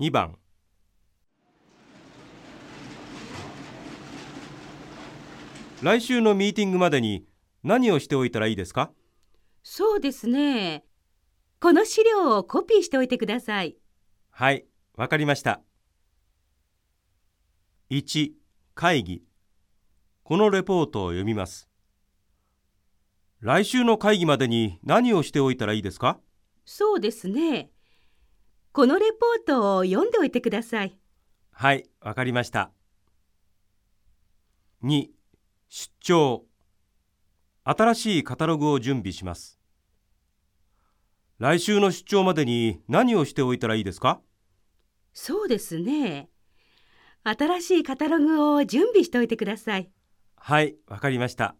2番来週のミーティングまでに何をしておいたらいいですか？そうですね。この資料をコピーしておいてください。はい、わかりました。1会議このレポートを読みます。来週の会議までに何をしておいたらいいですか？そうですね。このレポートを読んでおいてください。はい、わかりました。2出張新しいカタログを準備します。来週の出張までに何をしておいたらいいですか？そうですね。新しいカタログを準備しておいてください。はい、わかりました。